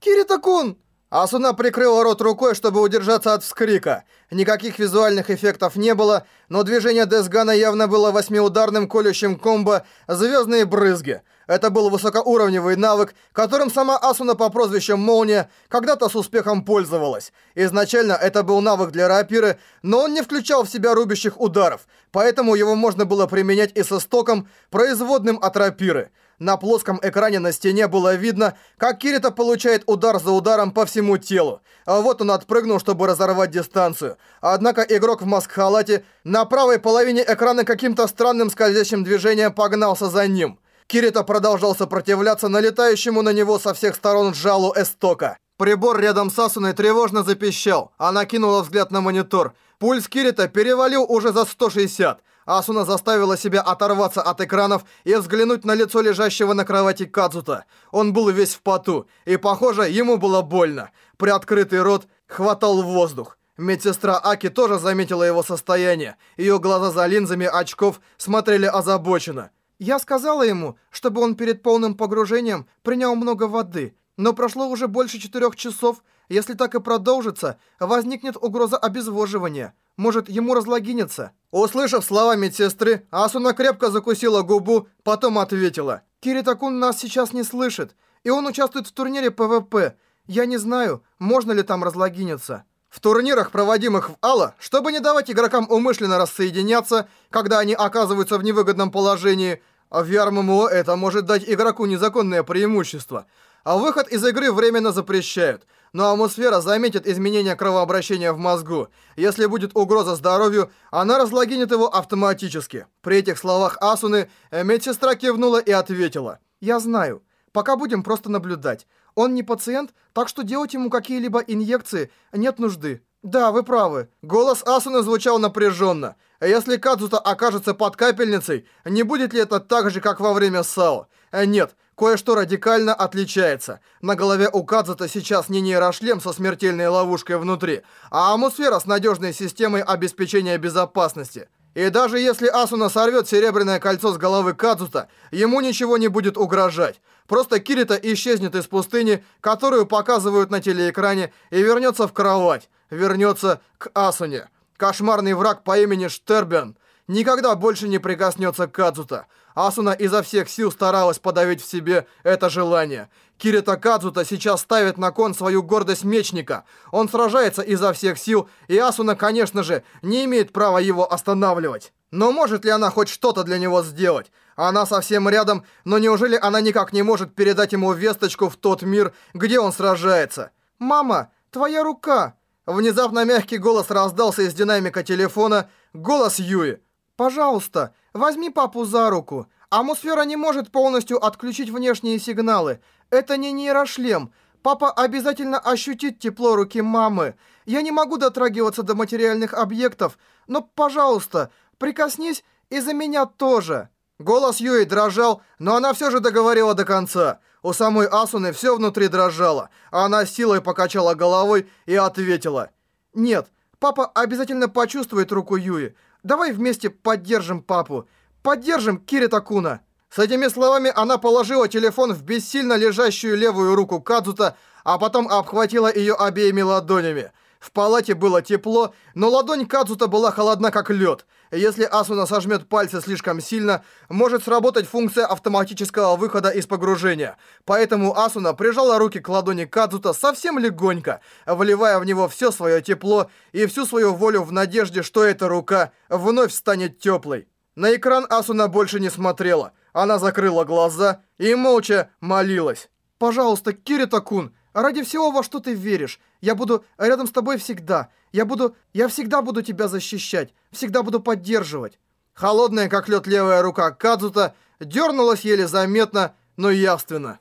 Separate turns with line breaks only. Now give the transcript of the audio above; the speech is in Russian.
Кирита-кун!» Асуна прикрыла рот рукой, чтобы удержаться от вскрика. Никаких визуальных эффектов не было, но движение Десгана явно было восьмиударным колющим комбо «Звездные брызги». Это был высокоуровневый навык, которым сама Асуна по прозвищу Молния когда-то с успехом пользовалась. Изначально это был навык для рапиры, но он не включал в себя рубящих ударов, поэтому его можно было применять и со стоком, производным от рапиры. На плоском экране на стене было видно, как Кирита получает удар за ударом по всему телу. А вот он отпрыгнул, чтобы разорвать дистанцию. Однако игрок в маск-халате на правой половине экрана каким-то странным скользящим движением погнался за ним. Кирита продолжал сопротивляться налетающему на него со всех сторон жалу Эстока. Прибор рядом с Асуной тревожно запищал. Она кинула взгляд на монитор. Пульс Кирита перевалил уже за 160. Асуна заставила себя оторваться от экранов и взглянуть на лицо лежащего на кровати Кадзута. Он был весь в поту, и, похоже, ему было больно. Приоткрытый рот хватал воздух. Медсестра Аки тоже заметила его состояние. Ее глаза за линзами очков смотрели озабоченно. «Я сказала ему, чтобы он перед полным погружением принял много воды, но прошло уже больше четырех часов. Если так и продолжится, возникнет угроза обезвоживания. Может, ему разлогиниться?» Услышав слова медсестры, Асуна крепко закусила губу, потом ответила. «Киритакун нас сейчас не слышит, и он участвует в турнире PvP. Я не знаю, можно ли там разлогиниться». В турнирах, проводимых в ALO, чтобы не давать игрокам умышленно рассоединяться, когда они оказываются в невыгодном положении, в VR это может дать игроку незаконное преимущество – а выход из игры временно запрещают. Но АмуСфера заметит изменение кровообращения в мозгу. Если будет угроза здоровью, она разлогинит его автоматически. При этих словах Асуны э, медсестра кивнула и ответила. «Я знаю. Пока будем просто наблюдать. Он не пациент, так что делать ему какие-либо инъекции нет нужды». «Да, вы правы». Голос Асуны звучал напряженно. «Если Кадзута окажется под капельницей, не будет ли это так же, как во время САО?» э, «Нет, Кое-что радикально отличается. На голове у Кадзута сейчас не нейрошлем со смертельной ловушкой внутри, а атмосфера с надежной системой обеспечения безопасности. И даже если Асуна сорвет серебряное кольцо с головы Кадзута, ему ничего не будет угрожать. Просто Кирита исчезнет из пустыни, которую показывают на телеэкране, и вернется в кровать. Вернется к Асуне. Кошмарный враг по имени Штербен никогда больше не прикоснется к Кадзута. Асуна изо всех сил старалась подавить в себе это желание. Кирита Кадзута сейчас ставит на кон свою гордость мечника. Он сражается изо всех сил, и Асуна, конечно же, не имеет права его останавливать. Но может ли она хоть что-то для него сделать? Она совсем рядом, но неужели она никак не может передать ему весточку в тот мир, где он сражается? «Мама, твоя рука!» Внезапно мягкий голос раздался из динамика телефона, голос Юи. «Пожалуйста, возьми папу за руку. Атмосфера не может полностью отключить внешние сигналы. Это не нейрошлем. Папа обязательно ощутит тепло руки мамы. Я не могу дотрагиваться до материальных объектов, но, пожалуйста, прикоснись и за меня тоже». Голос Юи дрожал, но она все же договорила до конца. У самой Асуны все внутри дрожало, а она силой покачала головой и ответила. «Нет, папа обязательно почувствует руку Юи. Давай вместе поддержим папу. Поддержим Кирита-куна». С этими словами она положила телефон в бессильно лежащую левую руку Кадзута, а потом обхватила ее обеими ладонями. В палате было тепло, но ладонь Кадзута была холодна как лед. Если Асуна сожмет пальцы слишком сильно, может сработать функция автоматического выхода из погружения. Поэтому Асуна прижала руки к ладони Кадзута совсем легонько, вливая в него все свое тепло и всю свою волю в надежде, что эта рука вновь станет теплой. На экран Асуна больше не смотрела. Она закрыла глаза и молча молилась. «Пожалуйста, Кирита-кун, ради всего, во что ты веришь, я буду рядом с тобой всегда. Я буду... Я всегда буду тебя защищать. Всегда буду поддерживать». Холодная, как лед, левая рука Кадзута дернулась еле заметно, но явственно.